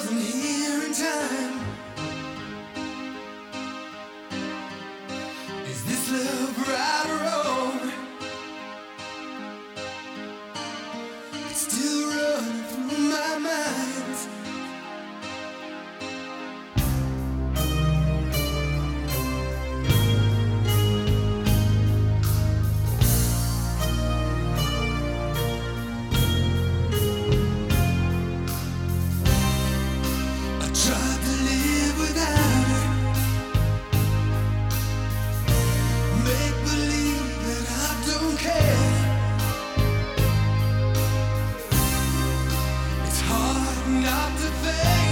wasn't here in time. Is this love right or wrong? It's still to think.